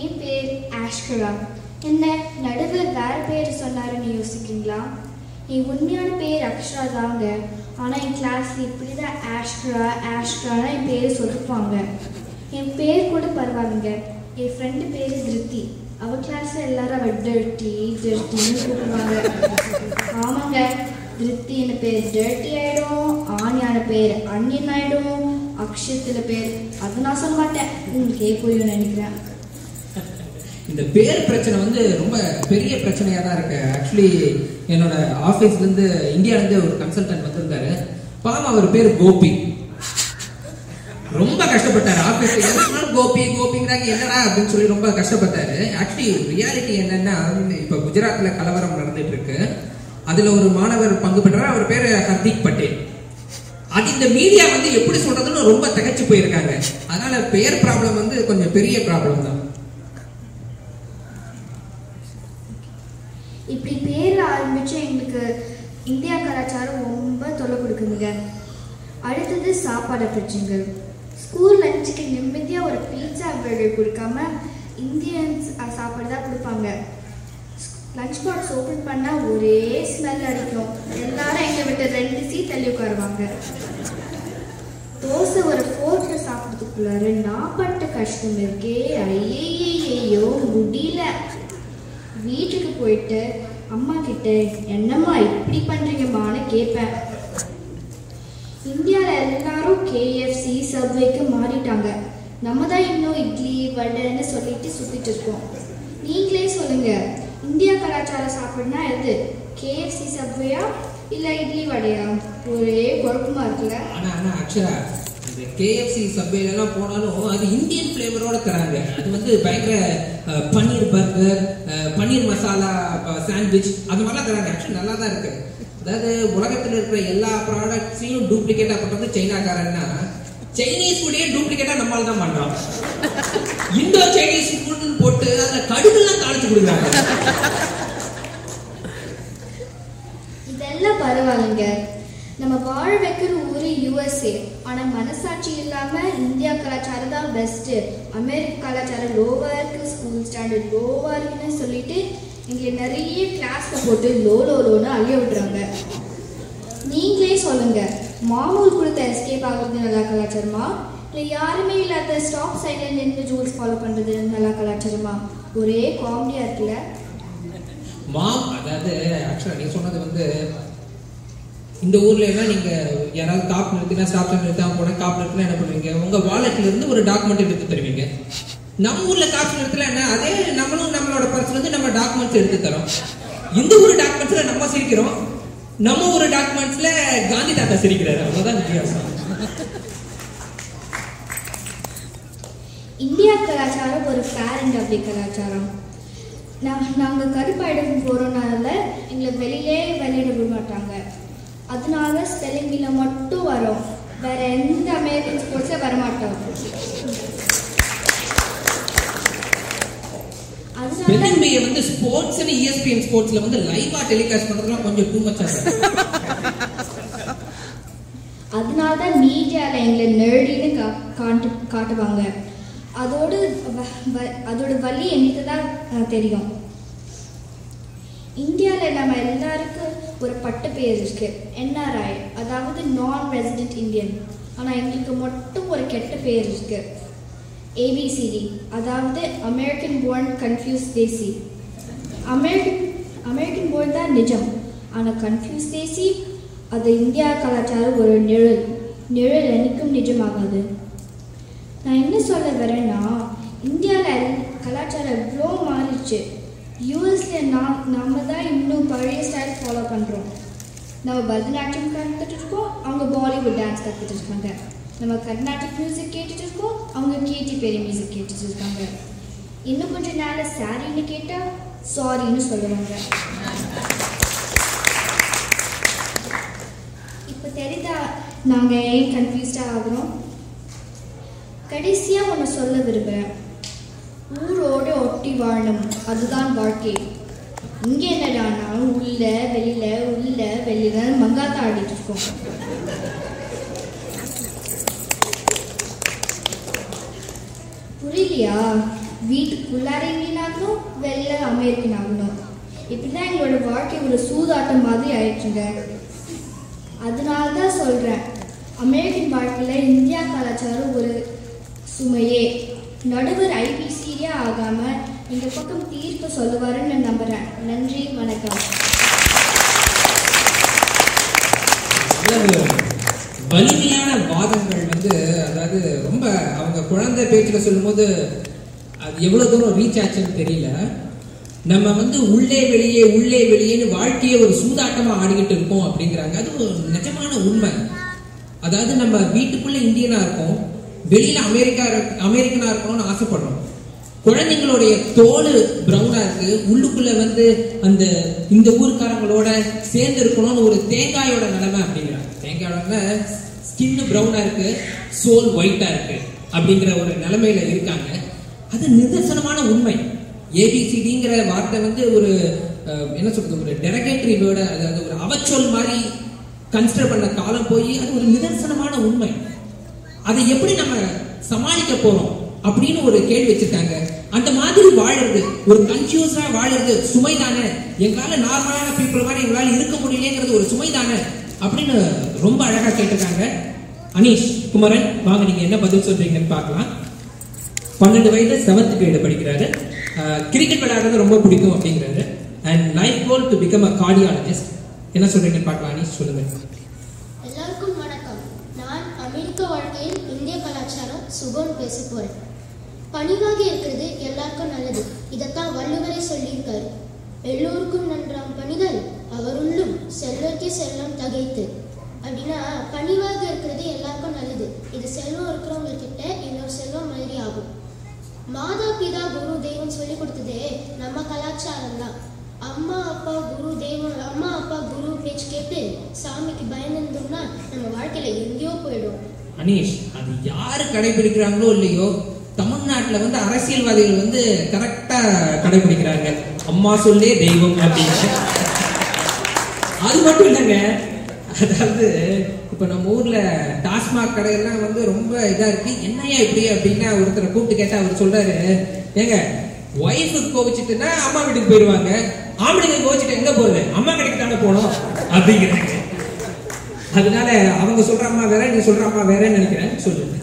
என் பேர் ஆஷ்கரா. என்ன நடுவில் வேற பேர் சொன்னாருன்னு யோசிக்கிங்களா என் உண்மையான பேர் அக்ஷரா தாங்க. ஆனால் என் கிளாஸில் இப்படி தான் ஆஷ்கரா ஆஷ்கரானா என் பேர் சொல்லிப்பாங்க என் பேர் கூட பரவாயில்லைங்க. என் ஃப்ரெண்டு பேர் திருப்தி அவ கிளாஸில் எல்லாரும் அவள் டர்ட்டி டர்ட்டின்னு கூப்பிடுவாங்க. ஆமாங்க. திருப்தின்னு பேர் டர்ட்டி ஆயிடும் ஆனியான பேர் அன்னியன் ஆயிடும் அக்ஷயத்தில் பேர். அது நான் சொல்ல மாட்டேன். உங்களுக்கே புரியும் நினைக்கிறேன். இந்த பேர் பிரச்சனை வந்து ரொம்ப பெரிய பிரச்சனையாக தான் இருக்கு. ஆக்சுவலி என்னோட ஆஃபீஸ்லேருந்து இந்தியாவிலேருந்து ஒரு கன்சல்டன்ட் வந்திருந்தாரு. பாவம் அவர் பேர் கோபி. ரொம்ப கஷ்டப்பட்டாரு. ஆபீஸ்ல எதுனாலும் கோபி கோபிங்கிறாங்க என்னடா அப்படின்னு சொல்லி ரொம்ப கஷ்டப்பட்டாரு. ஆக்சுவலி ரியாலிட்டி என்னன்னா இப்ப குஜராத்ல கலவரம் நடந்துட்டு இருக்கு அதுல ஒரு மாணவர் பங்கு பெற்றார். அவர் பேரு ஹர்திக் பட்டேல். அது இந்த மீடியா வந்து எப்படி சொல்றதுன்னு ரொம்ப தகச்சு போயிருக்காங்க. அதனால பெயர் ப்ராப்ளம் வந்து கொஞ்சம் பெரிய ப்ராப்ளம் தான். இப்படி பேர் ஆரம்பிச்சு எங்களுக்கு இந்தியா கலாச்சாரம் ரொம்ப தொல்லை கொடுக்குதுங்க. அடுத்தது சாப்பாடை பிரச்சனைகள் ஸ்கூல் லஞ்சுக்கு நிம்மதியாக ஒரு பீட்சா பர்கர் கொடுக்காம இந்தியன்ஸ் சாப்பாடு தான் கொடுப்பாங்க. லஞ்ச் பாக்ஸ் ஓப்பன் பண்ணால் ஒரே ஸ்மெல் அடிக்கும். எல்லாரும் எங்களை விட்டு ரெண்டு சீட் தள்ளி உட்காருவாங்க. தோசை ஒரு ஃபோர்க்கில் சாப்பிட்றதுக்குள்ளார நான் பட்ட கஷ்டம் இருக்கே. ஐயோ முடியல. வீட்டுக்கு போயிட்டு அம்மா கிட்ட என்னம்மா இப்படி பண்றீங்கம்மான்னு கேட்பேன். இந்தியாவில் எல்லாரும் கேஎஃப்சி சப்வேக்கு மாறிட்டாங்க. நம்ம தான் இன்னும் இட்லி வடைன்னு சொல்லிட்டு சுத்திட்டு இருக்கோம். நீங்களே சொல்லுங்க இந்தியா கலாச்சார சாப்பிடுனா எது? கேஎஃப்சி சப்வேயா இல்லை இட்லி வடையா? ஒரே குழப்பமா இருக்குல்ல? ஆனா இந்த கேஎஃப்சி சப்வேல போனாலும் அது இந்தியன் ஃப்ளேவரோட தராங்க. அது வந்து பயங்கர பன்னீர் பர்கர் பன்னீர் மசாலா சாண்ட்விச் அது மாதிரிலாம் தராங்க. ஆக்சுவலி நல்லா தான் இருக்கு. அதாவது உலகத்தில் இருக்கிற எல்லா ப்ராடக்ட்ஸையும் டூப்ளிகேட்டா பண்றது சைனாக்காரன்னா சைனீஸ் ஃபுட்டே டூப்ளிகேட்டா நம்மால தான் பண்றோம். இந்தோ சைனீஸ் ஃபுட்னு போட்டு அதுல கடுகுலாம் தாளிச்சு கொடுக்குறாங்க. இதெல்லாம் பரவாயில்லைங்க. நம்ம வாழ வைக்கிற ஊரு யூஎஸ்ஏ ஆனால் மனசாட்சி இல்லாமல் இந்தியா கலாச்சாரம் தான் பெஸ்ட்டு அமெரிக்க கலாச்சாரம் லோவாக இருக்கு ஸ்கூல் ஸ்டாண்டர்ட் லோவா இருக்குன்னு சொல்லிட்டு எங்களை நிறைய கிளாஸில் போட்டு லோ லோ லோன்னு அழிய விட்டுறாங்க. நீங்களே சொல்லுங்க மாமூல் கொடுத்த எஸ்கேப் ஆகுறது நல்லா கலாச்சாரமா? இல்லை யாருமே இல்லாத ஸ்டாப் சைடில் நின்று ரூல்ஸ் ஃபாலோ பண்ணுறது நல்லா கலாச்சாரமா? ஒரே காமெடியாக இருக்குல்ல. மா அதாவது ஆக்சுவலாக நீ சொன்னது வந்து இந்த ஊர்ல எல்லாம் நீங்க யாராவது காப் நிறுத்தினா ஸ்டாப் சைன் நிறுத்தாம போனா காப் நிறுத்தினா என்ன பண்ணுவீங்க? உங்க வாலெட்ல இருந்து ஒரு டாக்குமெண்ட் எடுத்து தருவீங்க. நம்ம ஊர்ல காப் நிறுத்தல என்ன? அதே நம்மளும் நம்மளோட பர்ஸ்ல இருந்து நம்ம டாக்குமெண்ட்ஸ் எடுத்து தரோம். இந்த ஊர் டாக்குமெண்ட்ஸ்ல நம்ம சிரிக்கிறோம். நம்ம ஊர் டாக்குமெண்ட்ஸ்ல காந்தி தாத்தா சிரிக்கிறாரு. அவ்வளவுதான் வித்தியாசம். இந்தியா கலாச்சாரம் ஒரு பேரண்ட் அப்படி கலாச்சாரம் நான் நாங்கள் கருப்பாயிடம் போகிறோனால எங்களை வெளியிலே விளையாட விட மாட்டாங்க. அதனால ஸ்பெல்லிங் மீல மட்டும் வரும். வேற எந்த அமெரிக்கன் ஸ்போர்ட்ஸில் வரமாட்டோம். அதனால ஸ்பெல்லிங் பிஏ வந்து ஸ்போர்ட்ஸ் இஎஸ்பிஎன் ஸ்போர்ட்ஸ்ல வந்து லைவா டெலிகாஸ்ட் பண்றதுலாம் கொஞ்சம் டூ மச்சா அதனால தான் மீடியாவில் எங்களை நெருடின்னு கா காட்டு காட்டுவாங்க. அதோடு அதோட வலி எனக்கு தான் தெரியும். இந்தியாவில் நம்ம எல்லாருக்கும் ஒரு பட்டு பேர் இருக்கு. என்ஆர்ஐ அதாவது நான் ரெசிடென்ட் இந்தியன் ஆனால் எங்களுக்கு மட்டும் ஒரு கெட்ட பேர் இருக்கு. ஏபிசிடி அதாவது American born confuse desi American American born தான் நிஜம். ஆனால் கன்ஃபியூஸ் தேசி அது இந்தியா கலாச்சாரம் ஒரு நிழல். நிழல் என்னைக்கும் நிஜமாகாது. நான் என்ன சொல்ல வரேன்னா இந்தியாவில் கலாச்சாரம் எவ்வளோ மாறிடுச்சு. யூஎஸ்ல நான் நம்ம தான் இன்னும் பழைய ஸ்டைல் ஃபாலோ பண்ணுறோம் நம்ம பரதநாட்டியம் கற்றுட்டு இருக்கோம் அவங்க பாலிவுட் டான்ஸ் கற்றுட்டு இருக்காங்க. நம்ம கர்நாடிக் மியூசிக் கேட்டுட்டு இருக்கோம் அவங்க கேட்டி பெரிய மியூசிக் கேட்டுட்டு இருக்காங்க. இன்னும் கொஞ்ச நாள் சாரின்னு கேட்டால் சாரின்னு சொல்லுவாங்க. இப்போ தெரியுதா நாங்கள் ஏன் கன்ஃபியூஸ்டாக ஆகிறோம்? கடைசியாக ஒன்று சொல்ல விரும்புகிறேன் ஊரோடு ஒட்டி வாழணும் அதுதான் வாழ்க்கை. இங்கே என்னடானா உள்ள வெளியில உள்ள வெளியில மங்காத்தா ஆடிட்டு இருக்கோம். புரியலையா? வீட்டுக்குள்ளார இந்தியன் வெளில அமெரிக்கன் ஆகணும் இப்படிதான் எங்களோட வாழ்க்கை ஒரு சூதாட்டம் மாதிரி ஆயிடுச்சுங்க. அதனால தான் சொல்கிறேன் அமெரிக்கன் வாழ்க்கையில் இந்தியா கலாச்சாரம் ஒரு சுமையே. நடுவர் ஐபிசிரியா ஆகாமல் இந்த பக்கம் தீர்ப்பு சொல்லுவாருன்னு நான் நம்புகிறேன் நன்றி வணக்கம். வலிமையான வாதங்கள் வந்து அதாவது ரொம்ப அவங்க குழந்தை பேச்சில் சொல்லும்போது அது எவ்வளோ தூரம் ரீச் ஆச்சுன்னு தெரியல. நம்ம வந்து உள்ளே வெளியே உள்ளே வெளியேன்னு வாழ்க்கையை ஒரு சூதாட்டமாக ஆடிக்கிட்டு இருக்கோம் அப்படிங்கிறாங்க. அது ஒரு நிஜமான உண்மை. அதாவது நம்ம வீட்டுக்குள்ளே இந்தியனாக இருக்கோம் வெளியில் அமெரிக்கா அமெரிக்கனாக அமெரிக்கனா இருக்கணும்னு ஆசைப்படுறோம். குழந்தைங்களுடைய தோல் பிரவுனா இருக்கு. உள்ளுக்குள்ள வந்து அந்த இந்த ஊர்க்காரங்களோட சேர்ந்து இருக்கணும்னு ஒரு தேங்காயோட நிலைமை அப்படிங்கிறாங்க. தேங்காயோட ஸ்கின் பிரவுனா இருக்கு சோல் ஒயிட்டா இருக்கு அப்படிங்கிற ஒரு நிலைமையில இருக்காங்க. அது நிதர்சனமான உண்மை. ஏபிசிடிங்கிற வார்த்தை வந்து ஒரு என்ன சொல்றது ஒரு டெரகேட்டரி வேர்டு அதாவது ஒரு அவச்சொல் மாதிரி கன்சிடர் பண்ண காலம் போய் அது ஒரு நிதர்சனமான உண்மை. அதை எப்படி நம்ம சமாளிக்க போறோம் அப்படின்னு ஒரு கேள்வி வச்சிருக்காங்க. அந்த மாதிரி வாழறது ஒரு கன்ஃபியூஸா வாழறது சுமை தானே எங்களால நார்மலான பீப்புள் மாதிரி எங்களால இருக்க முடியலங்கிறது ஒரு சுமை தானே அப்படின்னு ரொம்ப அழகா கேட்டிருக்காங்க. அனீஷ் குமரன் வாங்க நீங்க என்ன பதில் சொல்றீங்கன்னு பார்க்கலாம். பன்னெண்டு வயதுல செவன்த் கிரேடு படிக்கிறாரு. கிரிக்கெட் விளையாடுறது ரொம்ப பிடிக்கும் அப்படிங்கிறாரு. And life goal to become a cardiologist என்ன சொல்றீங்கன்னு பார்க்கலாம் அனீஷ் சொல்லுங்க. எல்லாருக்கும் வணக்கம். நான் அமெரிக்க வாழ்க்கையில் இந்திய கலாச்சாரம் சுகம் பேச போறேன். பணிவாக இருக்கிறது எல்லாருக்கும் நல்லது. இதைத்தான் வள்ளுவரே சொல்லியிருக்காரு. எல்லோருக்கும் நன்றாம் பணிகள் அவருள்ளும் செல்வர்க்கே செல்லம் தகைத்து. அப்படின்னா பணிவாக இருக்கிறது எல்லாருக்கும் நல்லது. இது செல்வம் இருக்கிறவங்க கிட்ட இன்னொரு செல்வம் மாதிரி ஆகும். மாதா பிதா குரு தெய்வம் சொல்லி கொடுத்ததே நம்ம கலாச்சாரம் தான். அம்மா அப்பா குரு தெய்வம் அம்மா அப்பா குரு பேச்சு கேட்டு சாமிக்கு பயந்துருந்தோம்னா நம்ம வாழ்க்கையில எங்கேயோ போயிடும் அனீஷ் அது யாரு கடைபிடிக்கிறாங்களோ இல்லையோ தமிழ்நாட்டுல வந்து அரசியல்வாதிகள் வந்து கரெக்டா கடைபிடிக்கிறாங்க. அம்மா சொல்லே தெய்வம் அப்படின்னு. அது மட்டும் இல்லைங்க. அதாவது இப்ப நம்ம ஊர்ல டாஸ்மாக் கடையெல்லாம் வந்து ரொம்ப இதா இருக்கு. என்னையா இப்படி அப்படின்னா ஒருத்தரை கூப்பிட்டு கேட்டா அவர் சொல்றாரு ஏங்க ஒய்ஃபுக்கு கோவிச்சுட்டுன்னா அம்மா வீட்டுக்கு போயிடுவாங்க ஆம்பளைங்க கோவிச்சுட்டு எங்க போறது? அம்மா கடைக்கு தானே போகணும். அப்படிங்கிறாங்க. அதனால அவங்க சொல்ற அம்மா வேற நீ சொல்ற அம்மா வேறன்னு நினைக்கிறேன். சொல்லுங்க.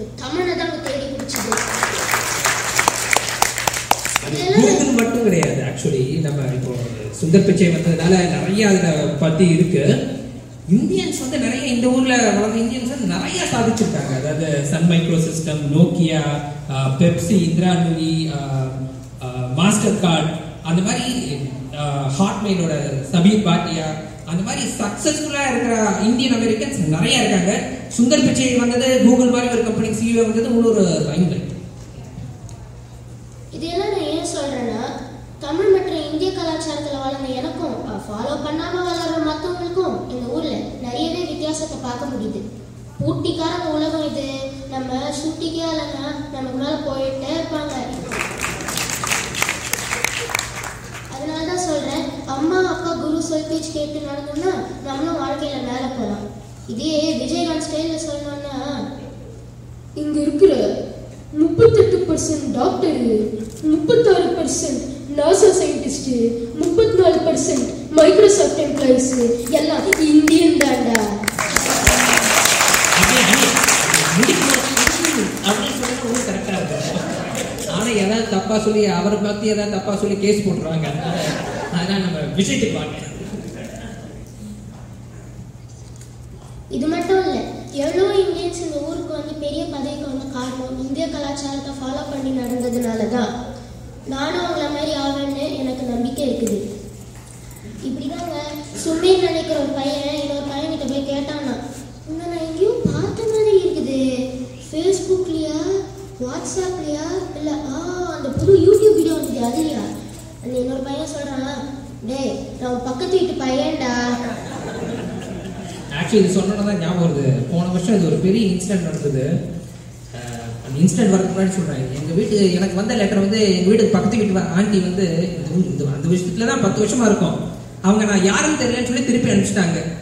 ஒரு தமிழை தான் தேடி பிடிச்சது. கூகுள் மட்டும் கிடையாது ஆக்சுவலி நம்ம இப்போ சுந்தர் பிச்சை வந்ததுனால நிறைய அதில் பற்றி இருக்கு. இந்தியன்ஸ் வந்து நிறைய இந்த ஊர்ல வளர்ந்த இந்தியன்ஸ் வந்து நிறைய சாதிச்சிருக்காங்க. அதாவது Sun Micro System Nokia Pepsi Indra Nooyi MasterCard அந்த மாதிரி ஹாட்மெயிலோட சபீர் பாட்டியா அந்த மாதிரி சக்சஸ்ஃபுல்லா இருக்கிற இந்தியன் அமெரிக்கன்ஸ் நிறைய இருக்காங்க. சுந்தர் பிச்சை வந்தது கூகுள் மாதிரி ஒரு கம்பெனி சிஇஓ வந்தது இன்னொரு லைன் இதெல்லாம் நான் ஏன் சொல்றேன்னா தமிழ் மற்றும் இந்திய கலாச்சாரத்துல வளர்ந்த எனக்கும் ஃபாலோ பண்ணாம வளர்ற மற்றவங்களுக்கும் இந்த ஊர்ல நிறையவே வித்தியாசத்தை பார்க்க முடியுது. பூட்டிக்காரங்க உலகம் இது. நம்ம சுட்டிக்கே இல்லைன்னா நமக்கு மேல போயிட்டே இருப்பாங்க. அதனால தான் சொல்றேன் அம்மா அப்பா குரு சொல் பேச்சு கேட்டு நடந்தோம்னா நம்மளும் வாழ்க்கையில மேல போகலாம் இதே விஜயகாந்த் ஸ்டைல சொல்லணும்னா இங்க இருக்கிற முப்பத்தெட்டு பர்சன்ட் டாக்டர் முப்பத்தாறு பர்சன்ட் நாசா சயின்டிஸ்ட் முப்பத்தி நாலு பர்சன்ட் மைக்ரோசாஃப்ட் எம்ப்ளாயிஸ் எல்லாம் இந்தியன் தாண்டா அப்படின்னு ஆனா ஏதாவது தப்பா சொல்லி அவரை பார்த்து ஏதாவது தப்பா சொல்லி கேஸ் போட்டுருவாங்க. அதனால நம்ம விஷயத்துக்கு வாங்க இது மட்டும் இல்ல எவ்வளோ இந்தியன்ஸ் இந்த ஊருக்கு வந்து பெரிய பதவிக்கு வந்த காரணம் இந்திய கலாச்சாரத்தை ஃபாலோ பண்ணி நடந்ததுனால தான் நானும் அவங்கள மாதிரி ஆவேன்னு எனக்கு நம்பிக்கை இருக்குது. இப்படிதாங்க சுமீர் நினைக்கிற ஒரு பையன் இன்னொரு பையன்கிட்ட போய் கேட்டானா உன்னை நான் எங்கேயும் பார்த்த மாதிரி இருக்குது. ஃபேஸ்புக்லையா வாட்ஸ்அப்லையா இல்லை ஆ அந்த புது யூடியூப் வீடியோ வந்தது அதுலையா அந்த இன்னொரு பையன் சொல்றான் டேய் நான் பக்கத்து வீட்டு பையன்டா. ஆக்சுவலி இது சொன்னோன்னா தான் ஞாபகம் வருது. போன வருஷம் இது ஒரு பெரிய இன்சிடென்ட் நடந்தது. அந்த இன்சிடென்ட் வரதுக்கு முன்னாடி சொல்கிறேன் எங்கள் வீட்டு எனக்கு வந்த லெட்டர் வந்து எங்கள் வீட்டுக்கு பக்கத்து வீட்டு ஆண்டி வந்து இந்த- இந்த- அந்த விஷயத்துல தான் பத்து வருஷமா இருக்கும். அவங்க நான் யாருன்னு தெரியலன்னு சொல்லி திருப்பி அனுப்பிச்சிட்டாங்க.